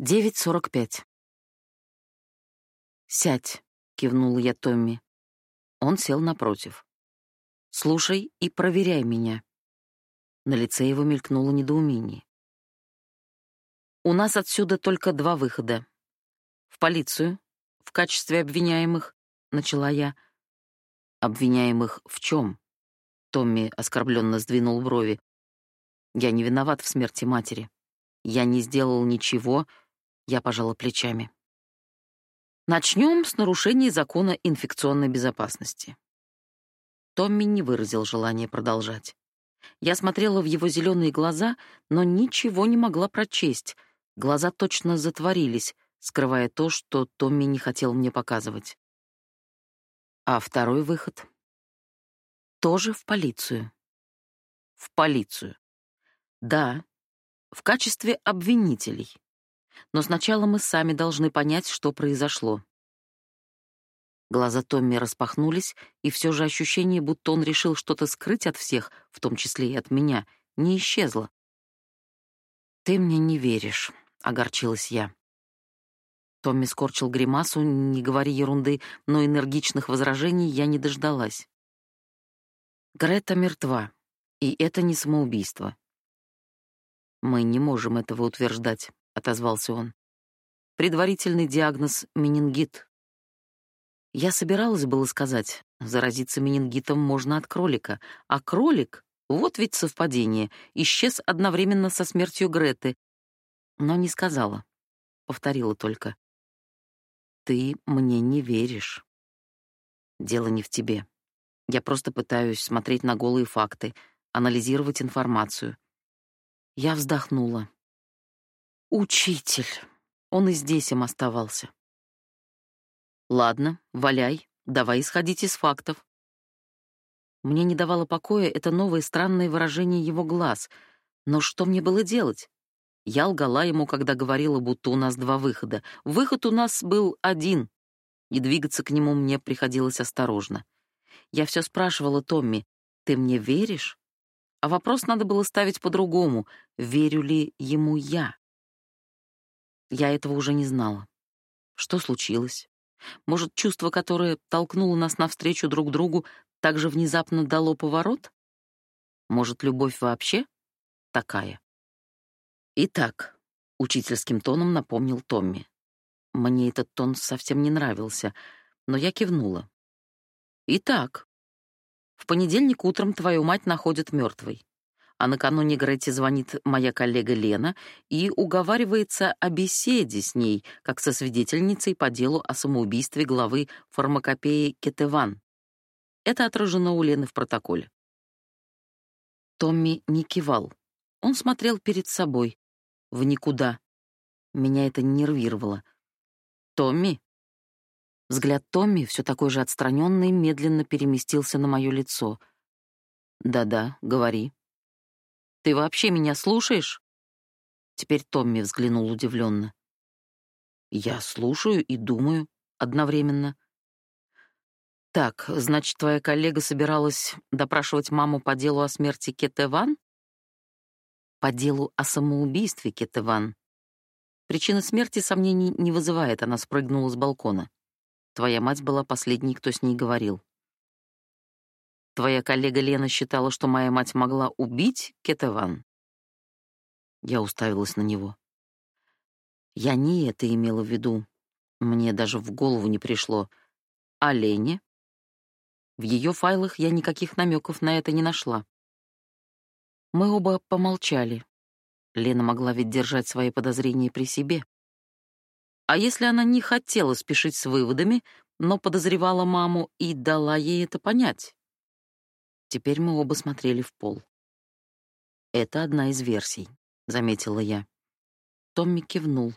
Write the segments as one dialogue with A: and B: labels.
A: 9.45. «Сядь», — кивнул я Томми. Он сел напротив. «Слушай и проверяй меня». На лице его мелькнуло недоумение. «У нас отсюда только два выхода. В полицию, в качестве обвиняемых», — начала я. «Обвиняемых в чем?» Томми оскорбленно сдвинул брови. «Я не виноват в смерти матери. Я не сделал ничего, я пожала плечами. Начнем с нарушения закона инфекционной безопасности. Томми не выразил желания продолжать. Я смотрела в его зеленые глаза, но ничего не могла прочесть. Глаза точно затворились, скрывая то, что Томми не хотел мне показывать. А второй выход? Тоже в полицию. В полицию. Да, в качестве обвинителей но сначала мы сами должны понять, что произошло. Глаза Томми распахнулись, и все же ощущение, будто он решил что-то скрыть от всех, в том числе и от меня, не исчезло. «Ты мне не веришь», — огорчилась я. Томми скорчил гримасу, не говори ерунды, но энергичных возражений я не дождалась. Грета мертва, и это не самоубийство. Мы не можем этого утверждать отозвался он. Предварительный диагноз менингит. Я собиралась было сказать, заразиться менингитом можно от кролика, а кролик, вот ведь совпадение, исчез одновременно со смертью Греты, но не сказала. Повторила только: "Ты мне не веришь. Дело не в тебе. Я просто пытаюсь смотреть на голые факты, анализировать информацию". Я вздохнула. Учитель. Он и здесь им оставался. Ладно, валяй, давай исходить из фактов. Мне не давало покоя это новое странное выражение его глаз. Но что мне было делать? Я лгала ему, когда говорила, будто у нас два выхода. Выход у нас был один, и двигаться к нему мне приходилось осторожно. Я все спрашивала Томми, «Ты мне веришь?» А вопрос надо было ставить по-другому, верю ли ему я? Я этого уже не знала. Что случилось? Может, чувство, которое толкнуло нас навстречу друг другу, также внезапно дало поворот? Может, любовь вообще такая? Итак, учительским тоном напомнил Томми. Мне этот тон совсем не нравился, но я кивнула. Итак, в понедельник утром твою мать находят мертвой а накануне Гретти звонит моя коллега Лена и уговаривается о беседе с ней, как со свидетельницей по делу о самоубийстве главы фармакопеи Кетеван. Это отражено у Лены в протоколе. Томми не кивал. Он смотрел перед собой, в никуда. Меня это нервировало. «Томми?» Взгляд Томми, все такой же отстраненный, медленно переместился на мое лицо. «Да-да, говори», ты вообще меня слушаешь?» Теперь Томми взглянул удивленно. «Я слушаю и думаю одновременно». «Так, значит, твоя коллега собиралась допрашивать маму по делу о смерти Кетеван?» «По делу о самоубийстве Кетеван. Причина смерти сомнений не вызывает, она спрыгнула с балкона. Твоя мать была последней, кто с ней говорил. Твоя коллега Лена считала, что моя мать могла убить Кетеван. Я уставилась на него. Я не это имела в виду. Мне даже в голову не пришло. А Лене? В ее файлах я никаких намеков на это не нашла. Мы оба помолчали. Лена могла ведь держать свои подозрения при себе. А если она не хотела спешить с выводами, но подозревала маму и дала ей это понять? Теперь мы оба смотрели в пол. «Это одна из версий», — заметила я. Томми кивнул.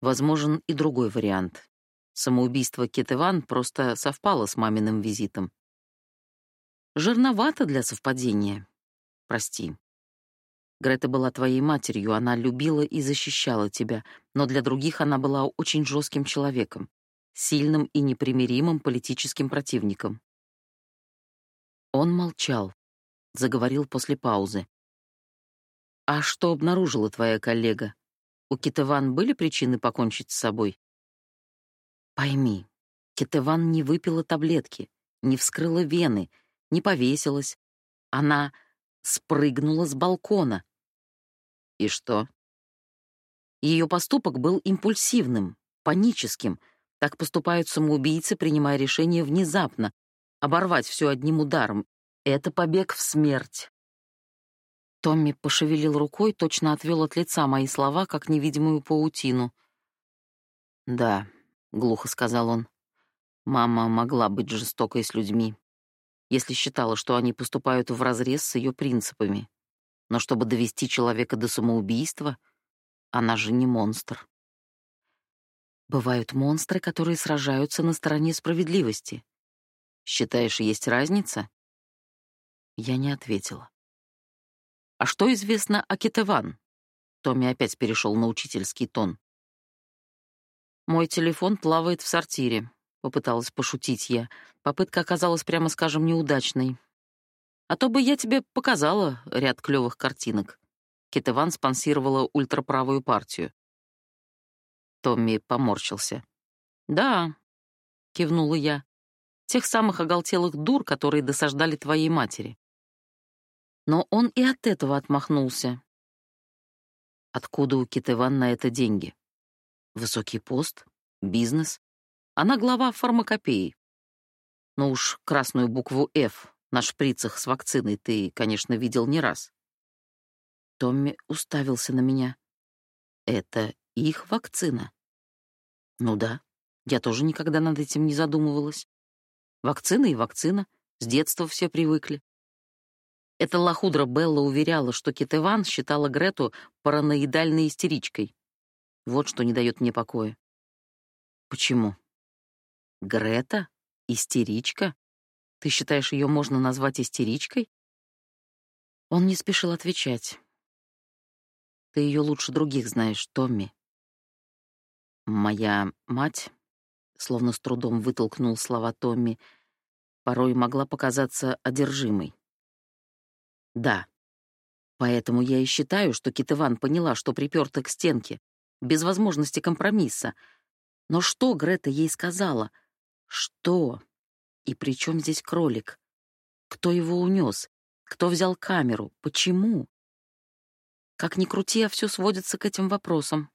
A: Возможен и другой вариант. Самоубийство Кетеван просто совпало с маминым визитом. Жирновато для совпадения. Прости. Грета была твоей матерью, она любила и защищала тебя, но для других она была очень жестким человеком, сильным и непримиримым политическим противником. Он молчал, заговорил после паузы. «А что обнаружила твоя коллега? У Китеван были причины покончить с собой? Пойми, Китеван не выпила таблетки, не вскрыла вены, не повесилась. Она спрыгнула с балкона. И что? Ее поступок был импульсивным, паническим. Так поступают самоубийцы, принимая решение внезапно, оборвать все одним ударом. Это побег в смерть. Томми пошевелил рукой, точно отвел от лица мои слова, как невидимую паутину. «Да», — глухо сказал он, — «мама могла быть жестокой с людьми, если считала, что они поступают вразрез с ее принципами. Но чтобы довести человека до самоубийства, она же не монстр». Бывают монстры, которые сражаются на стороне справедливости. Считаешь, есть разница? Я не ответила. А что известно о Китеван? Томми опять перешел на учительский тон. Мой телефон плавает в сортире, попыталась пошутить я. Попытка оказалась, прямо скажем, неудачной. А то бы я тебе показала ряд клевых картинок. Китеван спонсировала ультраправую партию. Томми поморщился. «Да», — кивнула я, — «тех самых оголтелых дур, которые досаждали твоей матери». Но он и от этого отмахнулся. Откуда у Китеван на это деньги? Высокий пост? Бизнес? Она глава фармакопеи. Но ну уж красную букву «Ф» на шприцах с вакциной ты, конечно, видел не раз. Томми уставился на меня. Это их вакцина? Ну да, я тоже никогда над этим не задумывалась. Вакцина и вакцина, с детства все привыкли. Эта лохудра Белла уверяла, что Кит Иван считала Грету параноидальной истеричкой. Вот что не дает мне покоя. Почему? Грета? Истеричка? Ты считаешь, ее можно назвать истеричкой? Он не спешил отвечать. Ты ее лучше других знаешь, Томми. Моя мать, словно с трудом вытолкнул слова Томми, порой могла показаться одержимой. Да. Поэтому я и считаю, что Китыван поняла, что приперта к стенке, без возможности компромисса. Но что Грета ей сказала? Что? И при чем здесь кролик? Кто его унес? Кто взял камеру? Почему? Как ни крути, а все сводится к этим вопросам.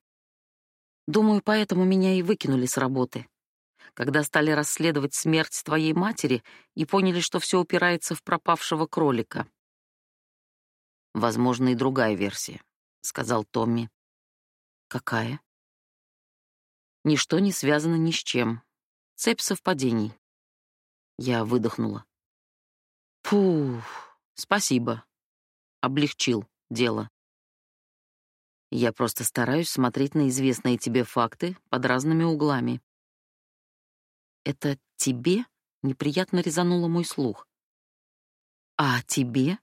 A: Думаю, поэтому меня и выкинули с работы. Когда стали расследовать смерть твоей матери и поняли, что все упирается в пропавшего кролика. Возможно, и другая версия, сказал Томми. Какая? Ничто не связано ни с чем. Цепь совпадений. Я выдохнула. Фух, спасибо. Облегчил дело. Я просто стараюсь смотреть на известные тебе факты под разными углами. Это тебе неприятно резануло мой слух. А тебе?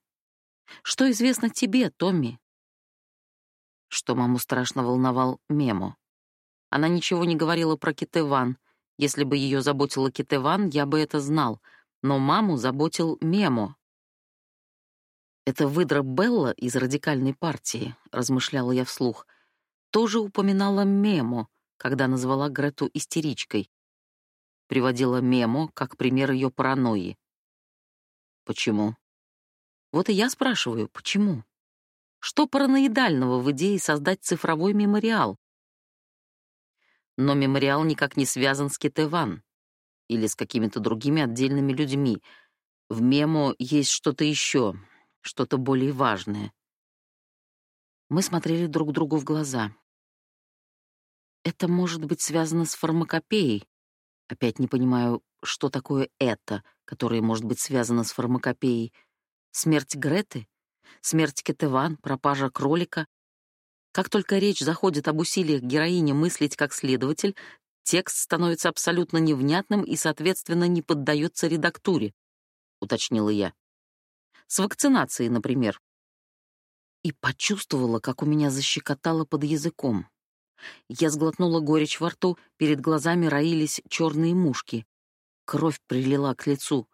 A: Что известно тебе, Томми? Что маму страшно волновал Мемо. Она ничего не говорила про Китеван. Если бы ее заботила Китеван, я бы это знал. Но маму заботил Мемо. Это выдра Белла из радикальной партии, размышляла я вслух, тоже упоминала Мемо, когда назвала Грету истеричкой. Приводила Мемо как пример ее паранойи. Почему? Вот и я спрашиваю, почему? Что параноидального в идее создать цифровой мемориал? Но мемориал никак не связан с Кетеван или с какими-то другими отдельными людьми. В мемо есть что-то еще, что-то более важное. Мы смотрели друг другу в глаза. Это может быть связано с фармакопеей. Опять не понимаю, что такое это, которое может быть связано с фармакопеей. Смерть Греты? Смерть Кетеван? Пропажа кролика? Как только речь заходит об усилиях героини мыслить как следователь, текст становится абсолютно невнятным и, соответственно, не поддается редактуре, уточнила я. С вакцинацией, например. И почувствовала, как у меня защекотало под языком. Я сглотнула горечь во рту, перед глазами роились черные мушки. Кровь прилила к лицу.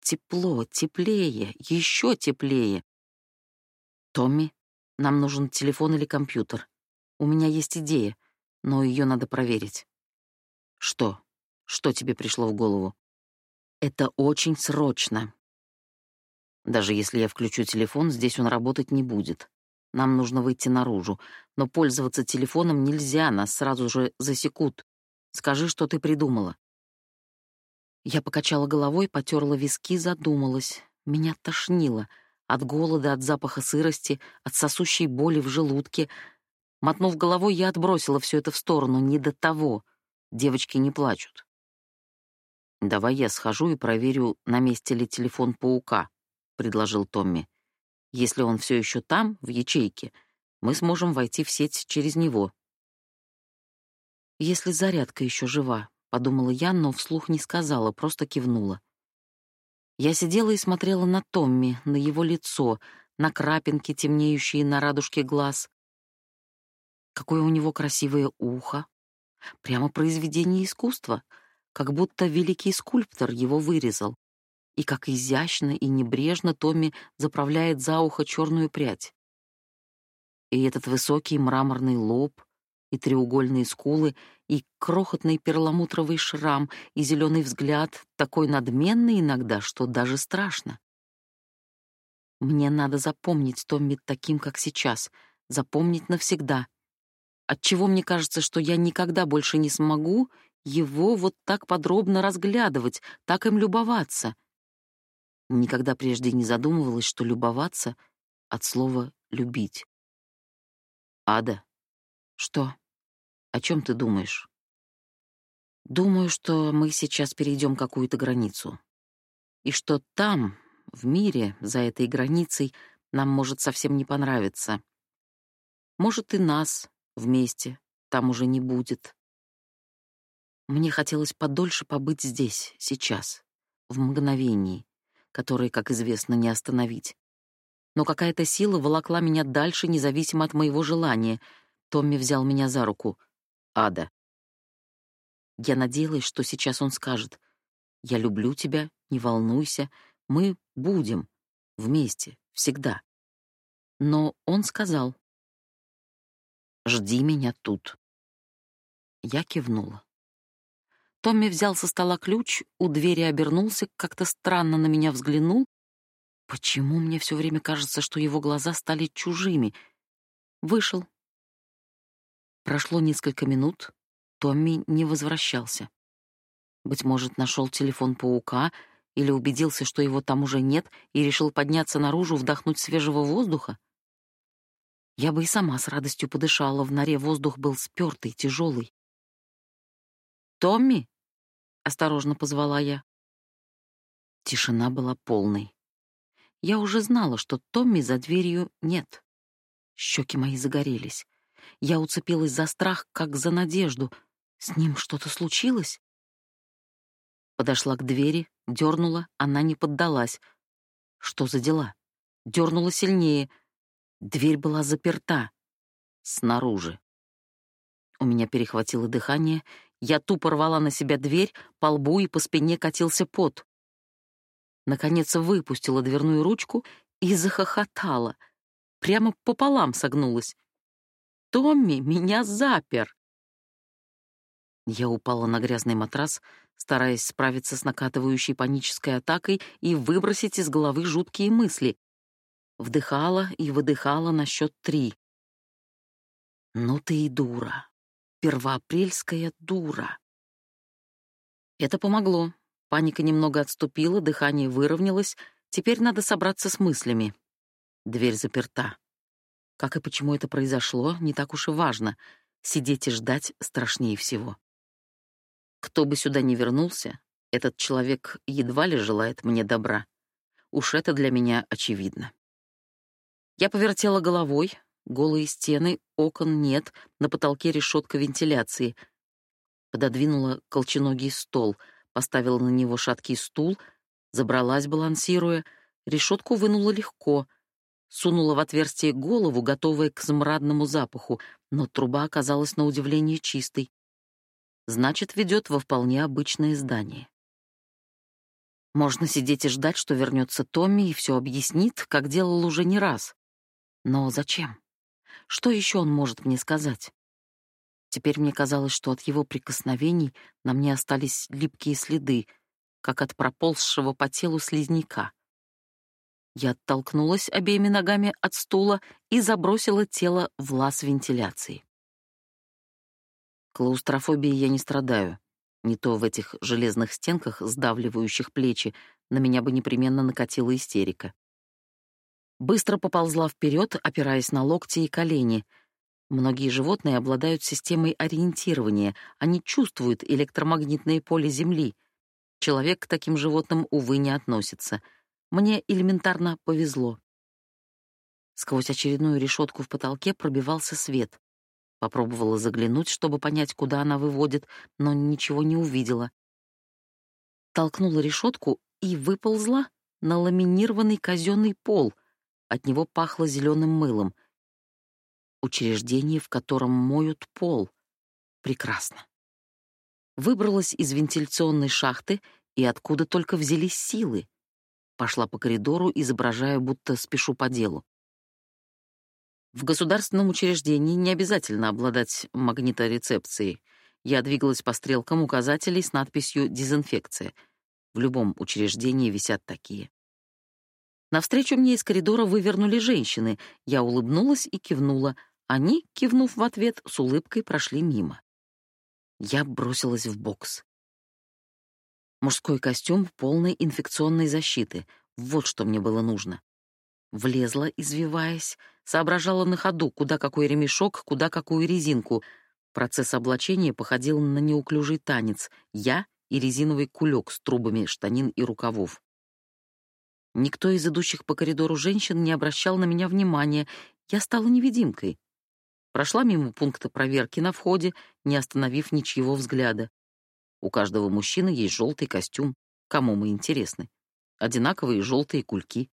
A: Тепло, теплее, еще теплее. Томми, нам нужен телефон или компьютер. У меня есть идея, но ее надо проверить. Что? Что тебе пришло в голову? Это очень срочно. Даже если я включу телефон, здесь он работать не будет. Нам нужно выйти наружу, но пользоваться телефоном нельзя, нас сразу же засекут. Скажи, что ты придумала. Я покачала головой, потерла виски, задумалась. Меня тошнило от голода, от запаха сырости, от сосущей боли в желудке. Мотнув головой, я отбросила все это в сторону, не до того. Девочки не плачут. «Давай я схожу и проверю, на месте ли телефон паука», — предложил Томми. «Если он все еще там, в ячейке, мы сможем войти в сеть через него». «Если зарядка еще жива», — подумала я, но вслух не сказала, просто кивнула. Я сидела и смотрела на Томми, на его лицо, на крапинки, темнеющие на радужке глаз. Какое у него красивое ухо. Прямо произведение искусства, как будто великий скульптор его вырезал. И как изящно и небрежно Томми заправляет за ухо черную прядь. И этот высокий мраморный лоб, и треугольные скулы, и крохотный перламутровый шрам, и зеленый взгляд, такой надменный иногда, что даже страшно. Мне надо запомнить Томми таким, как сейчас, запомнить навсегда. Отчего мне кажется, что я никогда больше не смогу его вот так подробно разглядывать, так им любоваться. Никогда прежде не задумывалась, что любоваться от слова «любить». «Ада». «Что?» О чем ты думаешь? Думаю, что мы сейчас перейдем какую-то границу. И что там, в мире, за этой границей, нам может совсем не понравиться. Может, и нас вместе там уже не будет. Мне хотелось подольше побыть здесь, сейчас, в мгновении, которое, как известно, не остановить. Но какая-то сила волокла меня дальше, независимо от моего желания. Томми взял меня за руку — ада. Я надеялась, что сейчас он скажет «Я люблю тебя, не волнуйся, мы будем вместе, всегда». Но он сказал «Жди меня тут». Я кивнула. Томми взял со стола ключ, у двери обернулся, как-то странно на меня взглянул. Почему мне все время кажется, что его глаза стали чужими? Вышел, Прошло несколько минут, Томми не возвращался. Быть может, нашел телефон паука или убедился, что его там уже нет, и решил подняться наружу, вдохнуть свежего воздуха? Я бы и сама с радостью подышала, в норе воздух был спёртый, тяжелый. «Томми!» — осторожно позвала я. Тишина была полной. Я уже знала, что Томми за дверью нет. Щеки мои загорелись. Я уцепилась за страх, как за надежду. С ним что-то случилось? Подошла к двери, дернула, она не поддалась. Что за дела? Дернула сильнее. Дверь была заперта. Снаружи. У меня перехватило дыхание. Я тупо рвала на себя дверь, по лбу и по спине катился пот. Наконец выпустила дверную ручку и захохотала. Прямо пополам согнулась. Томми меня запер!» Я упала на грязный матрас, стараясь справиться с накатывающей панической атакой и выбросить из головы жуткие мысли. Вдыхала и выдыхала на счет три. «Ну ты и дура. Первоапрельская дура». Это помогло. Паника немного отступила, дыхание выровнялось. Теперь надо собраться с мыслями. Дверь заперта. Как и почему это произошло, не так уж и важно. Сидеть и ждать страшнее всего. Кто бы сюда ни вернулся, этот человек едва ли желает мне добра. Уж это для меня очевидно. Я повертела головой, голые стены, окон нет, на потолке решетка вентиляции. Пододвинула колченогий стол, поставила на него шаткий стул, забралась, балансируя, решетку вынула легко — сунула в отверстие голову, готовая к смрадному запаху, но труба оказалась на удивление чистой. Значит, ведет во вполне обычное здание. Можно сидеть и ждать, что вернется Томми и все объяснит, как делал уже не раз. Но зачем? Что еще он может мне сказать? Теперь мне казалось, что от его прикосновений на мне остались липкие следы, как от проползшего по телу слизняка. Я оттолкнулась обеими ногами от стула и забросила тело в лаз вентиляции. Клаустрофобией я не страдаю. Не то в этих железных стенках, сдавливающих плечи, на меня бы непременно накатила истерика. Быстро поползла вперед, опираясь на локти и колени — Многие животные обладают системой ориентирования, они чувствуют электромагнитное поле Земли. Человек к таким животным, увы, не относится. Мне элементарно повезло. Сквозь очередную решетку в потолке пробивался свет. Попробовала заглянуть, чтобы понять, куда она выводит, но ничего не увидела. Толкнула решетку и выползла на ламинированный казенный пол. От него пахло зеленым мылом — Учреждение, в котором моют пол. Прекрасно. Выбралась из вентиляционной шахты, и откуда только взялись силы. Пошла по коридору, изображая, будто спешу по делу. В государственном учреждении не обязательно обладать магниторецепцией. Я двигалась по стрелкам указателей с надписью «Дезинфекция». В любом учреждении висят такие. Навстречу мне из коридора вывернули женщины. Я улыбнулась и кивнула — они, кивнув в ответ, с улыбкой прошли мимо. Я бросилась в бокс. Мужской костюм полной инфекционной защиты. Вот что мне было нужно. Влезла, извиваясь, соображала на ходу, куда какой ремешок, куда какую резинку. Процесс облачения походил на неуклюжий танец. Я и резиновый кулек с трубами штанин и рукавов. Никто из идущих по коридору женщин не обращал на меня внимания. Я стала невидимкой. Прошла мимо пункта проверки на входе, не остановив ничьего взгляда. У каждого мужчины есть желтый костюм. Кому мы интересны? Одинаковые желтые кульки.